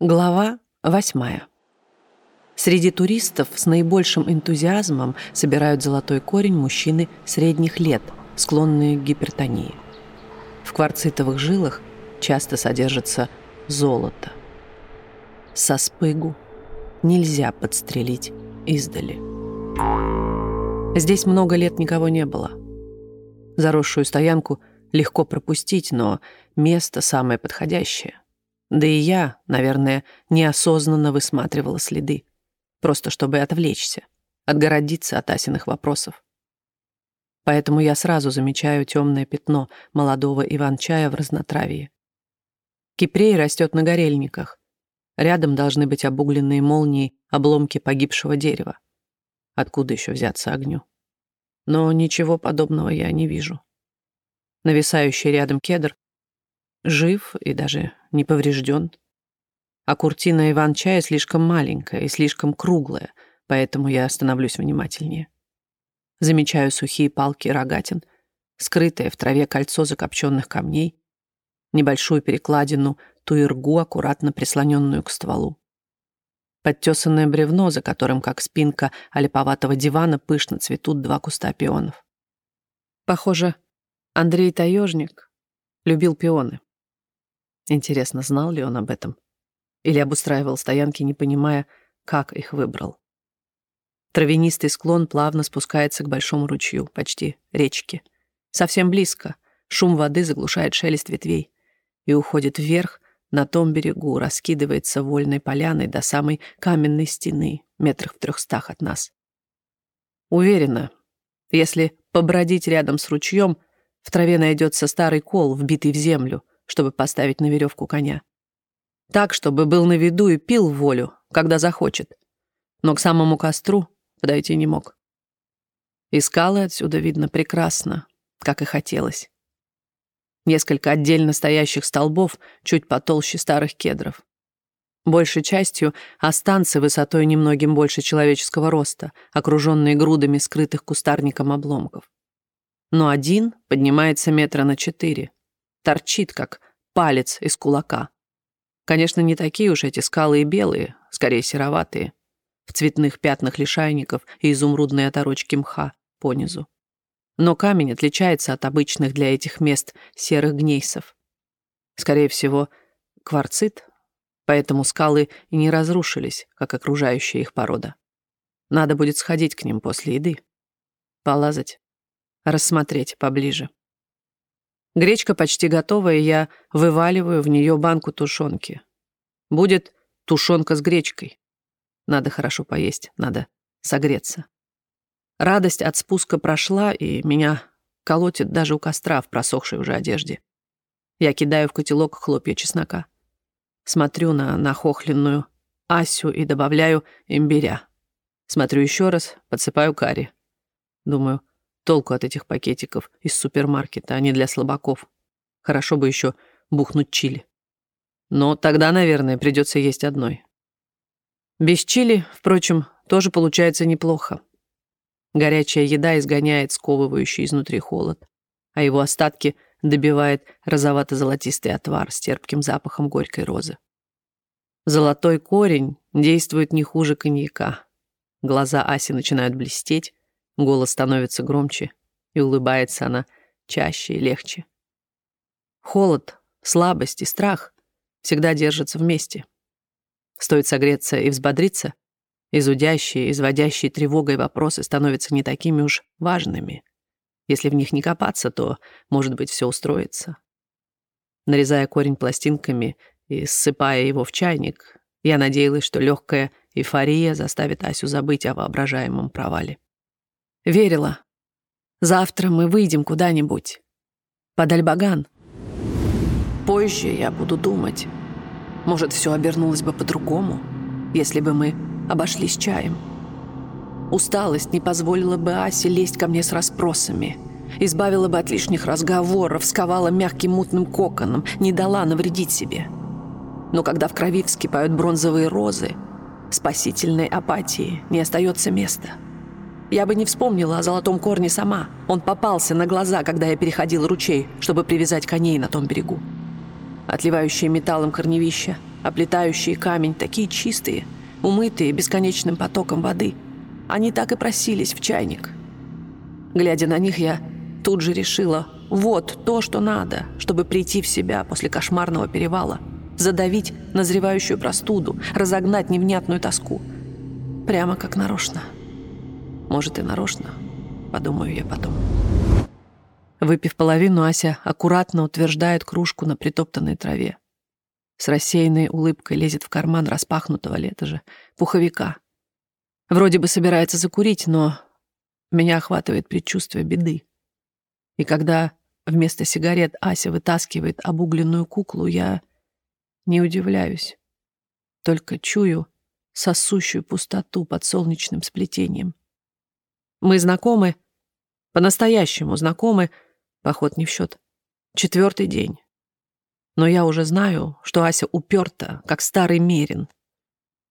Глава восьмая. Среди туристов с наибольшим энтузиазмом собирают золотой корень мужчины средних лет, склонные к гипертонии. В кварцитовых жилах часто содержится золото. Со спыгу нельзя подстрелить издали. Здесь много лет никого не было. Заросшую стоянку легко пропустить, но место самое подходящее — да и я, наверное, неосознанно высматривала следы, просто чтобы отвлечься, отгородиться от Асиных вопросов. Поэтому я сразу замечаю темное пятно молодого иван-чая в разнотравье. Кипрей растет на горельниках. Рядом должны быть обугленные молнии обломки погибшего дерева. Откуда еще взяться огню? Но ничего подобного я не вижу. Нависающий рядом кедр жив и даже не поврежден. А куртина Иван-чая слишком маленькая и слишком круглая, поэтому я становлюсь внимательнее. Замечаю сухие палки рогатин, скрытое в траве кольцо закопченных камней, небольшую перекладину, туиргу, аккуратно прислоненную к стволу. Подтесанное бревно, за которым, как спинка олиповатого дивана, пышно цветут два куста пионов. Похоже, Андрей Таежник любил пионы. Интересно, знал ли он об этом? Или обустраивал стоянки, не понимая, как их выбрал? Травянистый склон плавно спускается к большому ручью, почти речке. Совсем близко. Шум воды заглушает шелест ветвей и уходит вверх, на том берегу, раскидывается вольной поляной до самой каменной стены, метрах в трехстах от нас. Уверена, если побродить рядом с ручьем, в траве найдется старый кол, вбитый в землю, чтобы поставить на веревку коня. Так, чтобы был на виду и пил волю, когда захочет. Но к самому костру подойти не мог. И скалы отсюда видно прекрасно, как и хотелось. Несколько отдельно стоящих столбов чуть потолще старых кедров. Большей частью останцы высотой немногим больше человеческого роста, окруженные грудами скрытых кустарником обломков. Но один поднимается метра на четыре, торчит, как палец из кулака. Конечно, не такие уж эти скалы и белые, скорее сероватые, в цветных пятнах лишайников и изумрудной оторочки мха понизу. Но камень отличается от обычных для этих мест серых гнейсов. Скорее всего, кварцит, поэтому скалы и не разрушились, как окружающая их порода. Надо будет сходить к ним после еды, полазать, рассмотреть поближе. Гречка почти готова, и я вываливаю в нее банку тушенки. Будет тушенка с гречкой. Надо хорошо поесть, надо согреться. Радость от спуска прошла, и меня колотит даже у костра в просохшей уже одежде. Я кидаю в котелок хлопья чеснока. Смотрю на нахохленную Асю и добавляю имбиря. Смотрю еще раз, подсыпаю карри. Думаю, Толку от этих пакетиков из супермаркета, они для слабаков. Хорошо бы еще бухнуть чили. Но тогда, наверное, придется есть одной. Без чили, впрочем, тоже получается неплохо. Горячая еда изгоняет сковывающий изнутри холод, а его остатки добивает розовато-золотистый отвар с терпким запахом горькой розы. Золотой корень действует не хуже коньяка. Глаза Аси начинают блестеть, Голос становится громче, и улыбается она чаще и легче. Холод, слабость и страх всегда держатся вместе. Стоит согреться и взбодриться, изудящие, изводящие тревогой вопросы становятся не такими уж важными. Если в них не копаться, то, может быть, все устроится. Нарезая корень пластинками и ссыпая его в чайник, я надеялась, что легкая эйфория заставит Асю забыть о воображаемом провале. Верила. Завтра мы выйдем куда-нибудь. Под Альбаган. Позже я буду думать. Может, все обернулось бы по-другому, если бы мы обошлись чаем. Усталость не позволила бы Асе лезть ко мне с расспросами. Избавила бы от лишних разговоров, сковала мягким мутным коконом, не дала навредить себе. Но когда в крови вскипают бронзовые розы, спасительной апатии не остается места — я бы не вспомнила о золотом корне сама. Он попался на глаза, когда я переходил ручей, чтобы привязать коней на том берегу. Отливающие металлом корневища, оплетающие камень, такие чистые, умытые бесконечным потоком воды. Они так и просились в чайник. Глядя на них, я тут же решила, вот то, что надо, чтобы прийти в себя после кошмарного перевала, задавить назревающую простуду, разогнать невнятную тоску. Прямо как нарочно. Может и нарочно, подумаю я потом. Выпив половину, Ася аккуратно утверждает кружку на притоптанной траве. С рассеянной улыбкой лезет в карман распахнутого лета же пуховика. Вроде бы собирается закурить, но меня охватывает предчувствие беды. И когда вместо сигарет Ася вытаскивает обугленную куклу, я не удивляюсь. Только чую сосущую пустоту под солнечным сплетением. Мы знакомы, по-настоящему знакомы, поход не в счет. Четвертый день. Но я уже знаю, что Ася уперта, как старый мерин.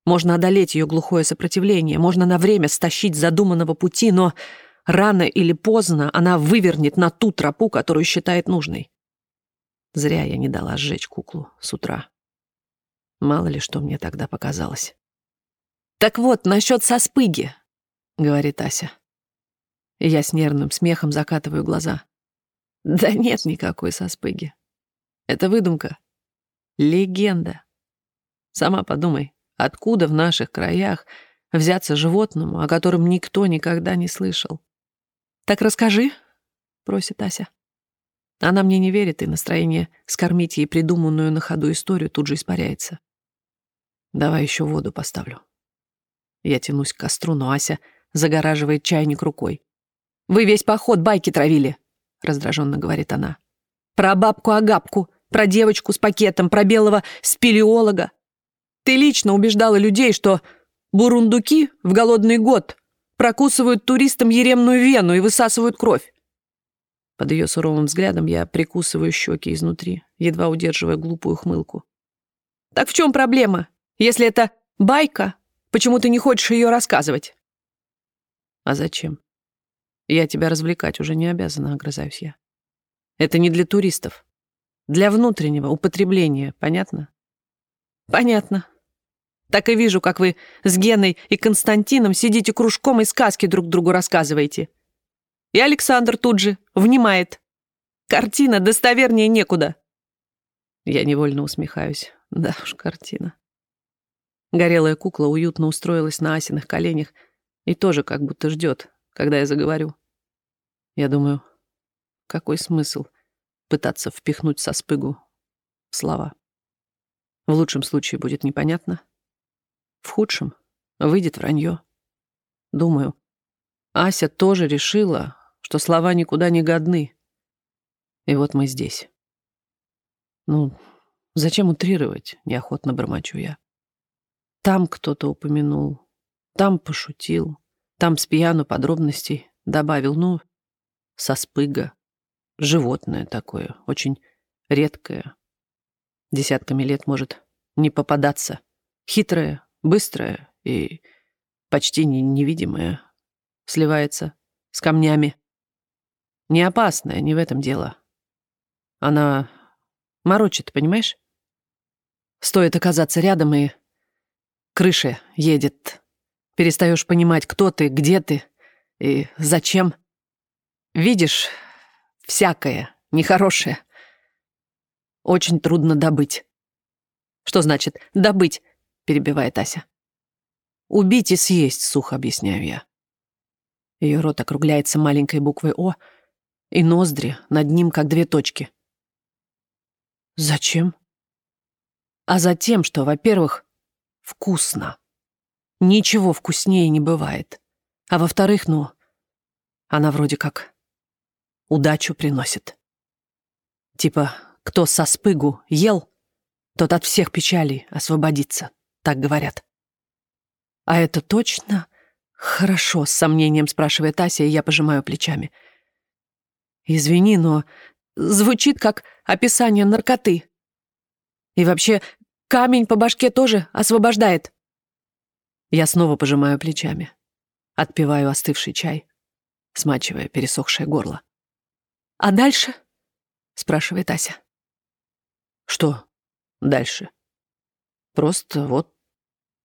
Можно одолеть ее глухое сопротивление, можно на время стащить задуманного пути, но рано или поздно она вывернет на ту тропу, которую считает нужной. Зря я не дала сжечь куклу с утра. Мало ли, что мне тогда показалось. «Так вот, насчет соспыги», — говорит Ася. Я с нервным смехом закатываю глаза. Да нет никакой соспыги. Это выдумка. Легенда. Сама подумай, откуда в наших краях взяться животному, о котором никто никогда не слышал? «Так расскажи», — просит Ася. Она мне не верит, и настроение скормить ей придуманную на ходу историю тут же испаряется. Давай еще воду поставлю. Я тянусь к костру, но Ася загораживает чайник рукой. «Вы весь поход байки травили», — раздраженно говорит она. «Про бабку-агапку, про девочку с пакетом, про белого спелеолога. Ты лично убеждала людей, что бурундуки в голодный год прокусывают туристам еремную вену и высасывают кровь. Под ее суровым взглядом я прикусываю щеки изнутри, едва удерживая глупую хмылку. «Так в чем проблема? Если это байка, почему ты не хочешь ее рассказывать?» «А зачем? Я тебя развлекать уже не обязана, огрызаюсь я. Это не для туристов. Для внутреннего употребления, понятно?» «Понятно», так и вижу, как вы с Геной и Константином сидите кружком и сказки друг другу рассказываете. И Александр тут же внимает. Картина достовернее некуда. Я невольно усмехаюсь. Да уж, картина. Горелая кукла уютно устроилась на Асиных коленях и тоже как будто ждет, когда я заговорю. Я думаю, какой смысл пытаться впихнуть со спыгу слова. В лучшем случае будет непонятно, в худшем выйдет вранье. Думаю, Ася тоже решила, что слова никуда не годны. И вот мы здесь. Ну, зачем утрировать, неохотно бормочу я. Там кто-то упомянул, там пошутил, там с пьяну подробностей добавил, ну, со спыга. Животное такое, очень редкое. Десятками лет может не попадаться. Хитрое, быстрая и почти не невидимая, сливается с камнями. Не опасная, не в этом дело. Она морочит, понимаешь? Стоит оказаться рядом, и крыша едет. Перестаешь понимать, кто ты, где ты и зачем. Видишь всякое, нехорошее. Очень трудно добыть. Что значит «добыть»? перебивает Ася. «Убить и съесть», — сухо объясняю я. Ее рот округляется маленькой буквой «О», и ноздри над ним как две точки. «Зачем?» «А затем, что, во-первых, вкусно. Ничего вкуснее не бывает. А во-вторых, ну, она вроде как удачу приносит. Типа, кто со спыгу ел, тот от всех печалей освободится так говорят. А это точно хорошо, с сомнением спрашивает Ася, и я пожимаю плечами. Извини, но звучит как описание наркоты. И вообще, камень по башке тоже освобождает. Я снова пожимаю плечами. Отпиваю остывший чай, смачивая пересохшее горло. «А дальше?» — спрашивает Ася. «Что дальше?» Просто вот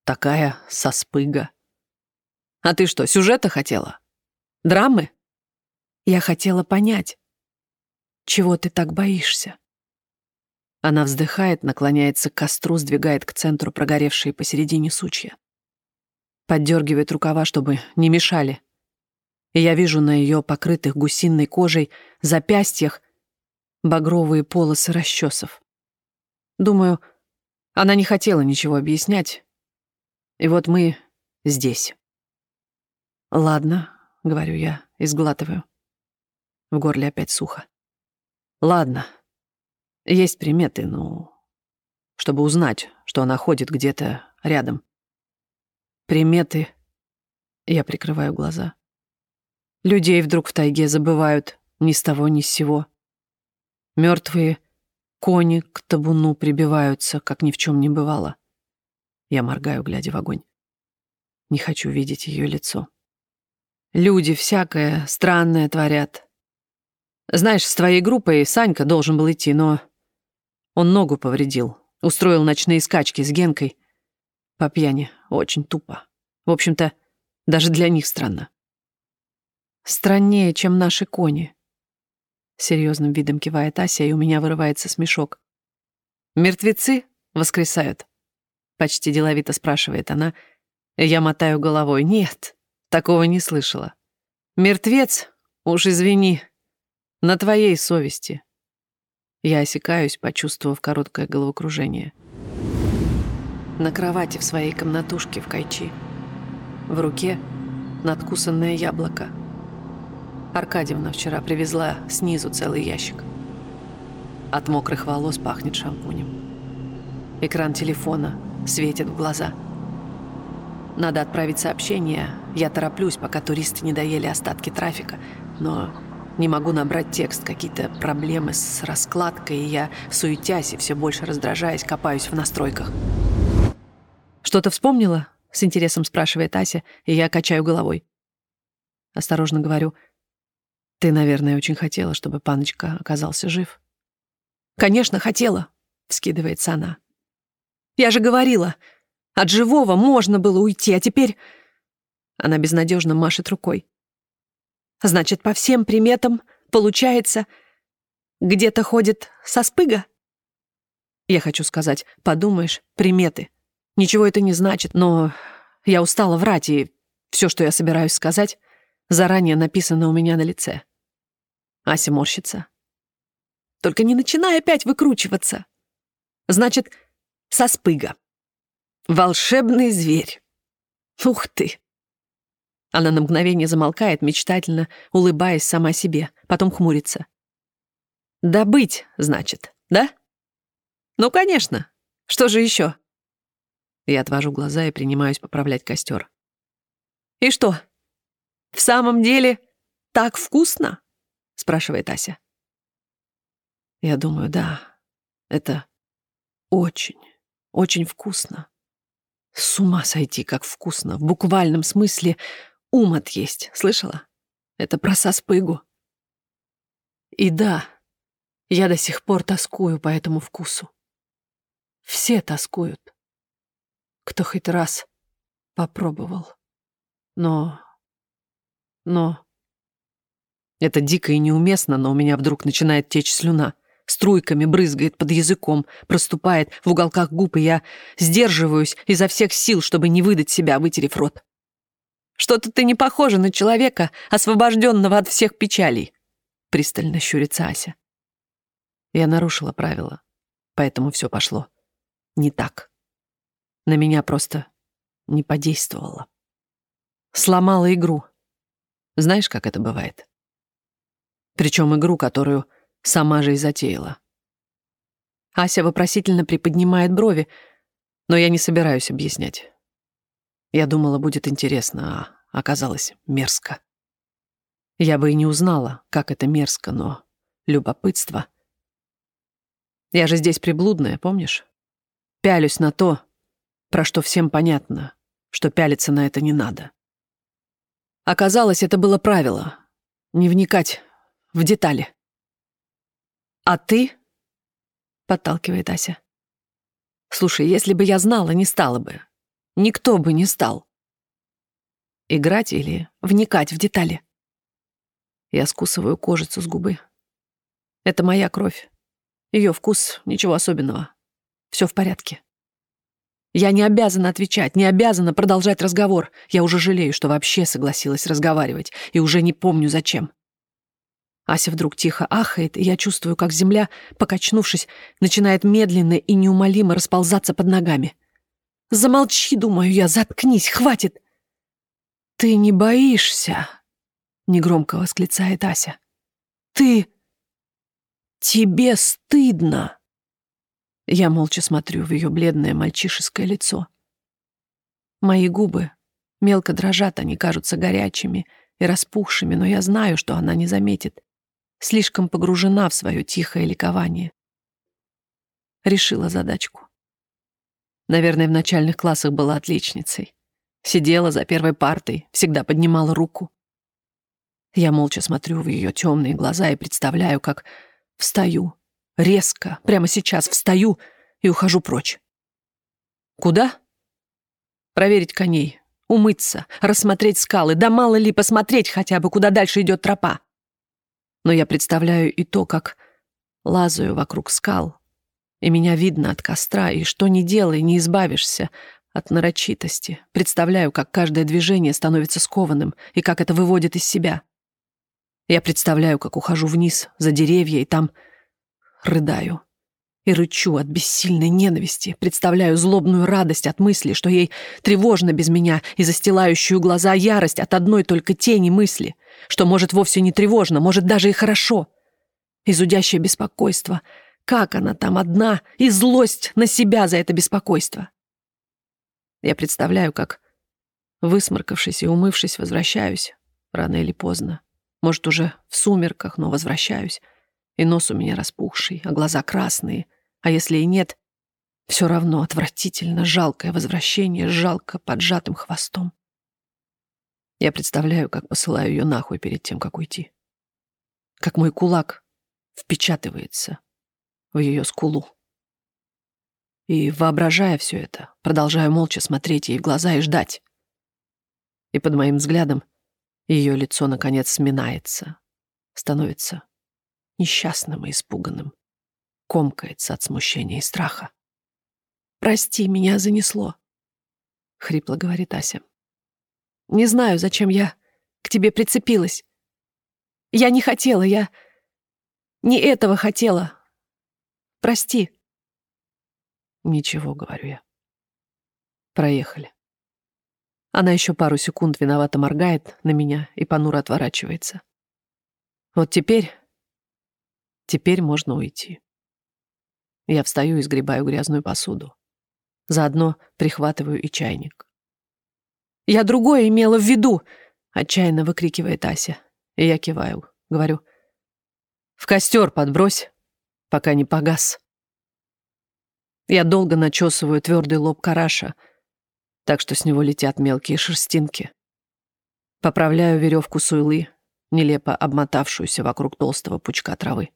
такая соспыга. А ты что, сюжета хотела? Драмы? Я хотела понять, чего ты так боишься. Она вздыхает, наклоняется к костру, сдвигает к центру прогоревшие посередине сучья. Поддергивает рукава, чтобы не мешали. И я вижу на ее покрытых гусиной кожей запястьях багровые полосы расчесов. Думаю, она не хотела ничего объяснять. И вот мы здесь. «Ладно», — говорю я и сглатываю. В горле опять сухо. «Ладно. Есть приметы, ну, чтобы узнать, что она ходит где-то рядом. Приметы...» Я прикрываю глаза. Людей вдруг в тайге забывают ни с того, ни с сего. Мертвые Кони к табуну прибиваются, как ни в чем не бывало. Я моргаю, глядя в огонь. Не хочу видеть ее лицо. Люди всякое странное творят. Знаешь, с твоей группой Санька должен был идти, но он ногу повредил. Устроил ночные скачки с Генкой. По пьяни. Очень тупо. В общем-то, даже для них странно. Страннее, чем наши кони. Серьезным видом кивает Ася, и у меня вырывается смешок. «Мертвецы воскресают?» Почти деловито спрашивает она. Я мотаю головой. «Нет, такого не слышала. Мертвец, уж извини, на твоей совести». Я осекаюсь, почувствовав короткое головокружение. На кровати в своей комнатушке в Кайчи. В руке надкусанное яблоко — Аркадьевна вчера привезла снизу целый ящик. От мокрых волос пахнет шампунем. Экран телефона светит в глаза. Надо отправить сообщение. Я тороплюсь, пока туристы не доели остатки трафика. Но не могу набрать текст. Какие-то проблемы с раскладкой, и я, суетясь и все больше раздражаясь, копаюсь в настройках. «Что-то вспомнила?» — с интересом спрашивает Ася, и я качаю головой. Осторожно говорю — ты, наверное, очень хотела, чтобы паночка оказался жив. Конечно, хотела, вскидывается она. Я же говорила, от живого можно было уйти, а теперь... Она безнадежно машет рукой. Значит, по всем приметам, получается, где-то ходит со спыга? Я хочу сказать, подумаешь, приметы. Ничего это не значит, но я устала врать, и все, что я собираюсь сказать, заранее написано у меня на лице. Ася морщится. Только не начинай опять выкручиваться. Значит, со спыга. Волшебный зверь. Ух ты! Она на мгновение замолкает, мечтательно, улыбаясь сама себе, потом хмурится. «Добыть, значит, да?» «Ну, конечно. Что же еще?» Я отвожу глаза и принимаюсь поправлять костер. «И что? В самом деле так вкусно?» — спрашивает Ася. Я думаю, да, это очень, очень вкусно. С ума сойти, как вкусно. В буквальном смысле ум отъесть. Слышала? Это про соспыгу. И да, я до сих пор тоскую по этому вкусу. Все тоскуют. Кто хоть раз попробовал. Но... Но... Это дико и неуместно, но у меня вдруг начинает течь слюна. Струйками брызгает под языком, проступает в уголках губ, и я сдерживаюсь изо всех сил, чтобы не выдать себя, вытерев рот. «Что-то ты не похожа на человека, освобожденного от всех печалей», — пристально щурится Ася. Я нарушила правила, поэтому все пошло не так. На меня просто не подействовало. Сломала игру. Знаешь, как это бывает? Причем игру, которую сама же и затеяла. Ася вопросительно приподнимает брови, но я не собираюсь объяснять. Я думала, будет интересно, а оказалось мерзко. Я бы и не узнала, как это мерзко, но любопытство. Я же здесь приблудная, помнишь? Пялюсь на то, про что всем понятно, что пялиться на это не надо. Оказалось, это было правило — не вникать в детали. «А ты?» — подталкивает Ася. Слушай, если бы я знала, не стала бы. Никто бы не стал. Играть или вникать в детали? Я скусываю кожицу с губы. Это моя кровь. Ее вкус, ничего особенного. Все в порядке. Я не обязана отвечать, не обязана продолжать разговор. Я уже жалею, что вообще согласилась разговаривать, и уже не помню, зачем. Ася вдруг тихо ахает, и я чувствую, как земля, покачнувшись, начинает медленно и неумолимо расползаться под ногами. «Замолчи, думаю я, заткнись, хватит!» «Ты не боишься?» — негромко восклицает Ася. «Ты... тебе стыдно!» Я молча смотрю в ее бледное мальчишеское лицо. Мои губы мелко дрожат, они кажутся горячими и распухшими, но я знаю, что она не заметит. Слишком погружена в свое тихое ликование. Решила задачку. Наверное, в начальных классах была отличницей. Сидела за первой партой, всегда поднимала руку. Я молча смотрю в ее темные глаза и представляю, как встаю, Резко, прямо сейчас встаю и ухожу прочь. Куда? Проверить коней, умыться, рассмотреть скалы, да мало ли посмотреть хотя бы, куда дальше идет тропа. Но я представляю и то, как лазаю вокруг скал, и меня видно от костра, и что ни делай, не избавишься от нарочитости. Представляю, как каждое движение становится скованным, и как это выводит из себя. Я представляю, как ухожу вниз, за деревья, и там рыдаю. И рычу от бессильной ненависти, представляю злобную радость от мысли, что ей тревожно без меня, и застилающую глаза ярость от одной только тени мысли, что, может, вовсе не тревожно, может, даже и хорошо. И зудящее беспокойство, как она там одна, и злость на себя за это беспокойство. Я представляю, как, высморкавшись и умывшись, возвращаюсь, рано или поздно, может, уже в сумерках, но возвращаюсь, и нос у меня распухший, а глаза красные. А если и нет, все равно отвратительно жалкое возвращение жалко поджатым хвостом. Я представляю, как посылаю ее нахуй перед тем, как уйти. Как мой кулак впечатывается в ее скулу. И, воображая все это, продолжаю молча смотреть ей в глаза и ждать. И под моим взглядом ее лицо, наконец, сминается, становится несчастным и испуганным. Комкается от смущения и страха. «Прости, меня занесло», — хрипло говорит Ася. «Не знаю, зачем я к тебе прицепилась. Я не хотела, я не этого хотела. Прости». «Ничего», — говорю я. «Проехали». Она еще пару секунд виновато моргает на меня и понуро отворачивается. Вот теперь Теперь можно уйти. Я встаю и сгребаю грязную посуду. Заодно прихватываю и чайник. «Я другое имела в виду!» — отчаянно выкрикивает Ася. И я киваю, говорю. «В костер подбрось, пока не погас». Я долго начесываю твердый лоб караша, так что с него летят мелкие шерстинки. Поправляю веревку суйлы, нелепо обмотавшуюся вокруг толстого пучка травы.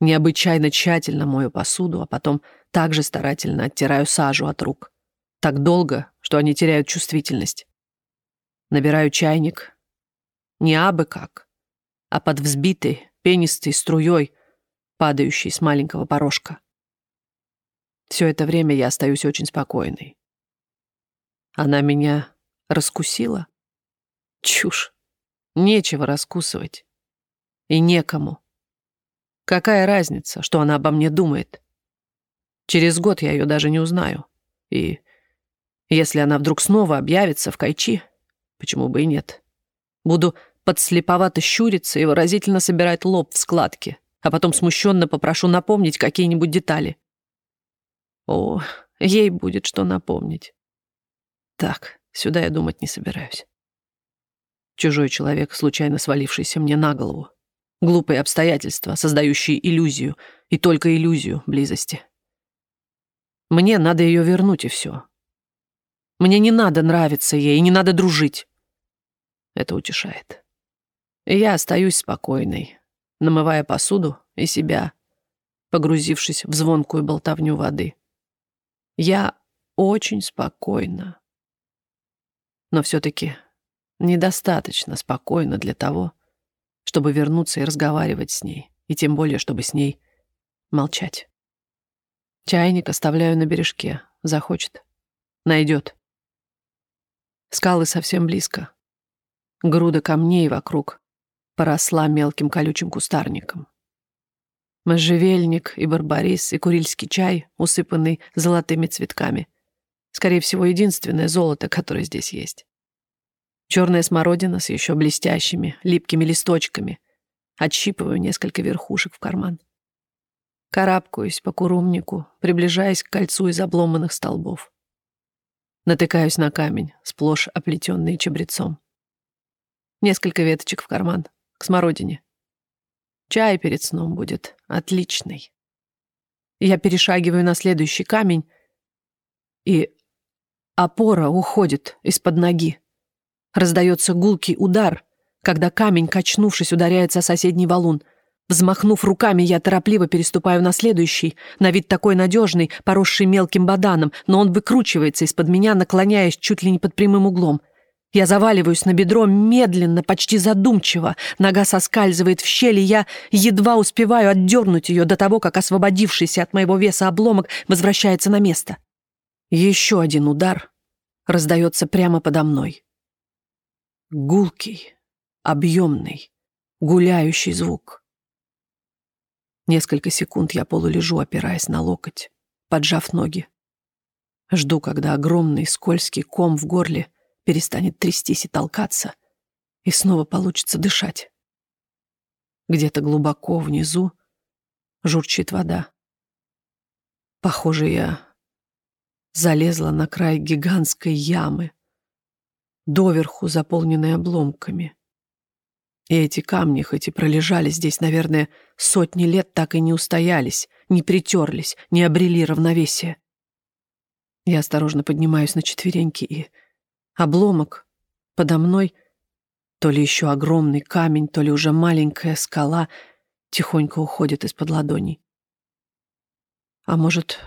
Необычайно тщательно мою посуду, а потом также старательно оттираю сажу от рук. Так долго, что они теряют чувствительность. Набираю чайник. Не абы как, а под взбитой, пенистой струей, падающей с маленького порожка. Все это время я остаюсь очень спокойной. Она меня раскусила? Чушь. Нечего раскусывать. И некому. Какая разница, что она обо мне думает? Через год я ее даже не узнаю. И если она вдруг снова объявится в Кайчи, почему бы и нет? Буду подслеповато щуриться и выразительно собирать лоб в складке, а потом смущенно попрошу напомнить какие-нибудь детали. О, ей будет что напомнить. Так, сюда я думать не собираюсь. Чужой человек, случайно свалившийся мне на голову. Глупые обстоятельства, создающие иллюзию, и только иллюзию близости. Мне надо ее вернуть, и все. Мне не надо нравиться ей, не надо дружить. Это утешает. И я остаюсь спокойной, намывая посуду и себя, погрузившись в звонкую болтовню воды. Я очень спокойна. Но все-таки недостаточно спокойно для того, чтобы вернуться и разговаривать с ней, и тем более, чтобы с ней молчать. Чайник оставляю на бережке. Захочет. Найдет. Скалы совсем близко. Груда камней вокруг поросла мелким колючим кустарником. Можжевельник и барбарис, и курильский чай, усыпанный золотыми цветками. Скорее всего, единственное золото, которое здесь есть. Черная смородина с еще блестящими, липкими листочками. Отщипываю несколько верхушек в карман. Карабкаюсь по курумнику, приближаясь к кольцу из обломанных столбов. Натыкаюсь на камень, сплошь оплетенный чабрецом. Несколько веточек в карман, к смородине. Чай перед сном будет отличный. Я перешагиваю на следующий камень, и опора уходит из-под ноги. Раздается гулкий удар, когда камень, качнувшись, ударяется о соседний валун. Взмахнув руками, я торопливо переступаю на следующий, на вид такой надежный, поросший мелким баданом, но он выкручивается из-под меня, наклоняясь чуть ли не под прямым углом. Я заваливаюсь на бедро медленно, почти задумчиво. Нога соскальзывает в щель, и я едва успеваю отдернуть ее до того, как освободившийся от моего веса обломок возвращается на место. Еще один удар раздается прямо подо мной. Гулкий, объемный, гуляющий звук. Несколько секунд я полулежу, опираясь на локоть, поджав ноги. Жду, когда огромный скользкий ком в горле перестанет трястись и толкаться, и снова получится дышать. Где-то глубоко внизу журчит вода. Похоже, я залезла на край гигантской ямы, доверху заполненной обломками. И эти камни, хоть и пролежали здесь, наверное, сотни лет, так и не устоялись, не притерлись, не обрели равновесие. Я осторожно поднимаюсь на четвереньки и Обломок подо мной, то ли еще огромный камень, то ли уже маленькая скала, тихонько уходит из-под ладоней. А может,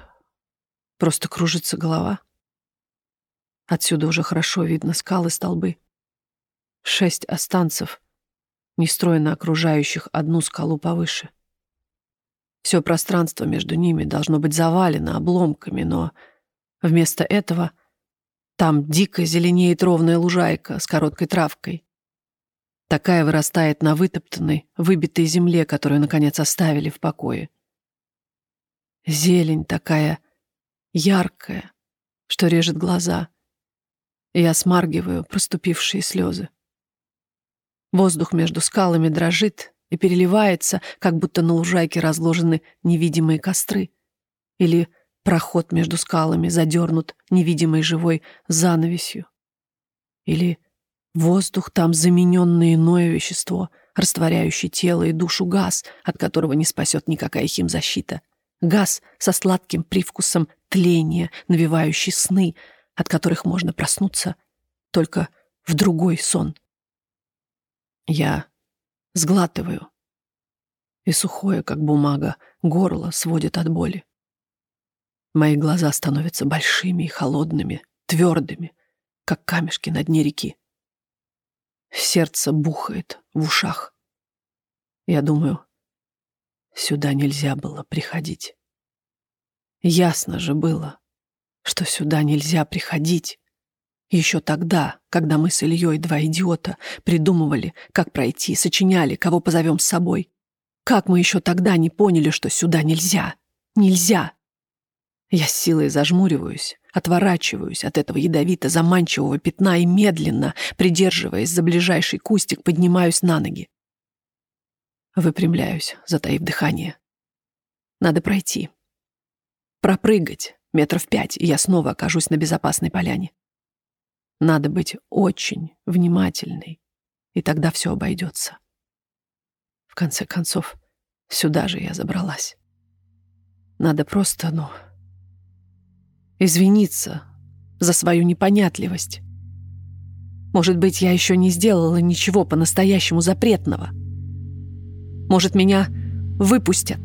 просто кружится голова? Отсюда уже хорошо видно скалы, столбы. Шесть останцев, нестройно окружающих одну скалу повыше. Все пространство между ними должно быть завалено обломками, но вместо этого там дико зеленеет ровная лужайка с короткой травкой. Такая вырастает на вытоптанной, выбитой земле, которую, наконец, оставили в покое. Зелень такая яркая, что режет глаза. Я смаргиваю проступившие слезы. Воздух между скалами дрожит и переливается, как будто на лужайке разложены невидимые костры. Или Проход между скалами задернут невидимой живой занавесью. Или воздух там замененное иное вещество, растворяющий тело и душу газ, от которого не спасет никакая химзащита. Газ со сладким привкусом тления, навевающий сны, от которых можно проснуться только в другой сон. Я сглатываю, и сухое, как бумага, горло сводит от боли. Мои глаза становятся большими и холодными, твердыми, как камешки на дне реки. Сердце бухает в ушах. Я думаю, сюда нельзя было приходить. Ясно же было, что сюда нельзя приходить. Еще тогда, когда мы с Ильей, два идиота, придумывали, как пройти, сочиняли, кого позовем с собой. Как мы еще тогда не поняли, что сюда нельзя? Нельзя! Я с силой зажмуриваюсь, отворачиваюсь от этого ядовито-заманчивого пятна и медленно, придерживаясь за ближайший кустик, поднимаюсь на ноги. Выпрямляюсь, затаив дыхание. Надо пройти. Пропрыгать метров пять, и я снова окажусь на безопасной поляне. Надо быть очень внимательной, и тогда все обойдется. В конце концов, сюда же я забралась. Надо просто, ну, извиниться за свою непонятливость. Может быть, я еще не сделала ничего по-настоящему запретного. Может, меня выпустят.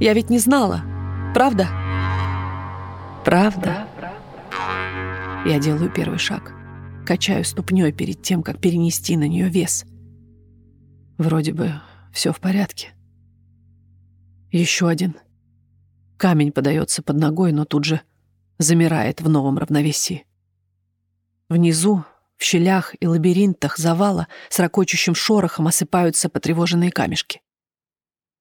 Я ведь не знала, правда? Правда? Я делаю первый шаг. Качаю ступней перед тем, как перенести на нее вес. Вроде бы все в порядке. Еще один. Камень подается под ногой, но тут же замирает в новом равновесии. Внизу, в щелях и лабиринтах завала с ракочущим шорохом осыпаются потревоженные камешки.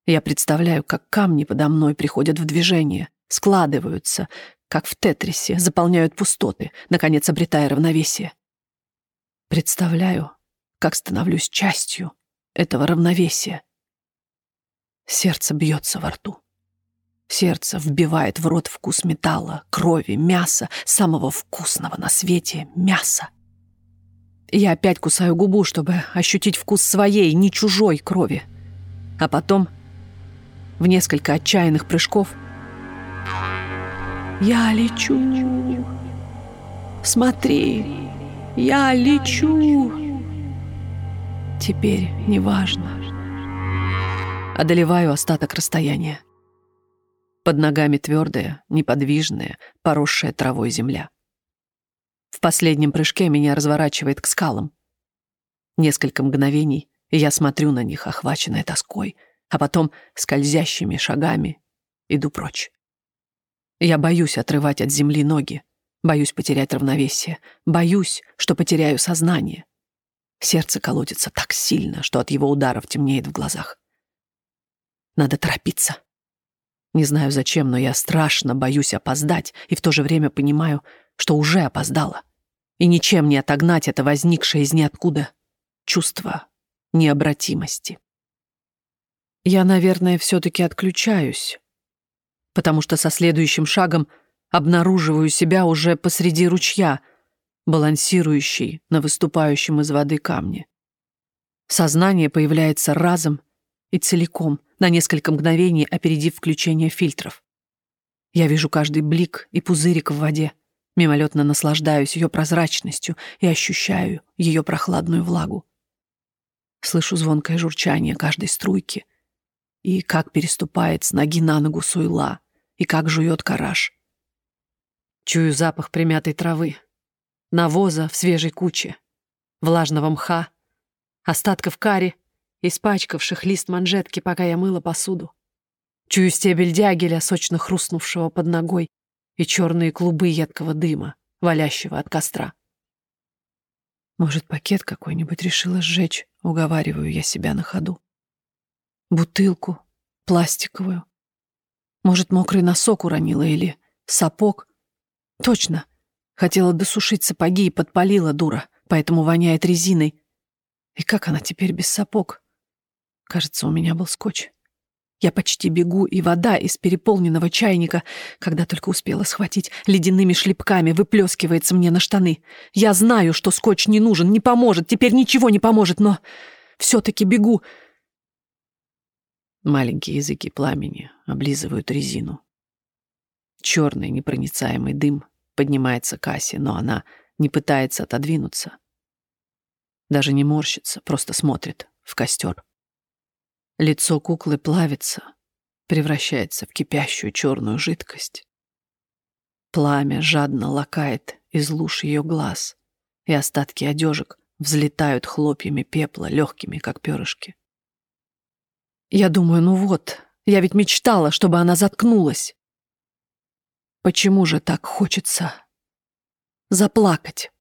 Я представляю, как камни подо мной приходят в движение, складываются, как в тетрисе, заполняют пустоты, наконец обретая равновесие. Представляю, как становлюсь частью этого равновесия. Сердце бьется во рту. Сердце вбивает в рот вкус металла, крови, мяса, самого вкусного на свете мяса. Я опять кусаю губу, чтобы ощутить вкус своей, не чужой крови. А потом, в несколько отчаянных прыжков, я лечу. Смотри, я лечу. Теперь неважно. Одолеваю остаток расстояния. Под ногами твердая, неподвижная, поросшая травой земля. В последнем прыжке меня разворачивает к скалам. Несколько мгновений, я смотрю на них, охваченная тоской, а потом скользящими шагами иду прочь. Я боюсь отрывать от земли ноги, боюсь потерять равновесие, боюсь, что потеряю сознание. Сердце колотится так сильно, что от его ударов темнеет в глазах. Надо торопиться. Не знаю зачем, но я страшно боюсь опоздать и в то же время понимаю, что уже опоздала. И ничем не отогнать это возникшее из ниоткуда чувство необратимости. Я, наверное, все-таки отключаюсь, потому что со следующим шагом обнаруживаю себя уже посреди ручья, балансирующий на выступающем из воды камне. Сознание появляется разом и целиком — на несколько мгновений опередив включение фильтров. Я вижу каждый блик и пузырик в воде, мимолетно наслаждаюсь ее прозрачностью и ощущаю ее прохладную влагу. Слышу звонкое журчание каждой струйки и как переступает с ноги на ногу суйла, и как жует караш. Чую запах примятой травы, навоза в свежей куче, влажного мха, остатков кари испачкавших лист манжетки, пока я мыла посуду. Чую стебель дягеля, сочно хрустнувшего под ногой, и черные клубы едкого дыма, валящего от костра. Может, пакет какой-нибудь решила сжечь, уговариваю я себя на ходу. Бутылку, пластиковую. Может, мокрый носок уронила или сапог. Точно. Хотела досушить сапоги и подпалила дура, поэтому воняет резиной. И как она теперь без сапог? Кажется, у меня был скотч. Я почти бегу, и вода из переполненного чайника, когда только успела схватить, ледяными шлепками выплескивается мне на штаны. Я знаю, что скотч не нужен, не поможет, теперь ничего не поможет, но все-таки бегу. Маленькие языки пламени облизывают резину. Черный непроницаемый дым поднимается к Асе, но она не пытается отодвинуться. Даже не морщится, просто смотрит в костер. Лицо куклы плавится, превращается в кипящую черную жидкость. Пламя жадно лакает из луж ее глаз, и остатки одежек взлетают хлопьями пепла, легкими, как перышки. Я думаю, ну вот, я ведь мечтала, чтобы она заткнулась. Почему же так хочется заплакать?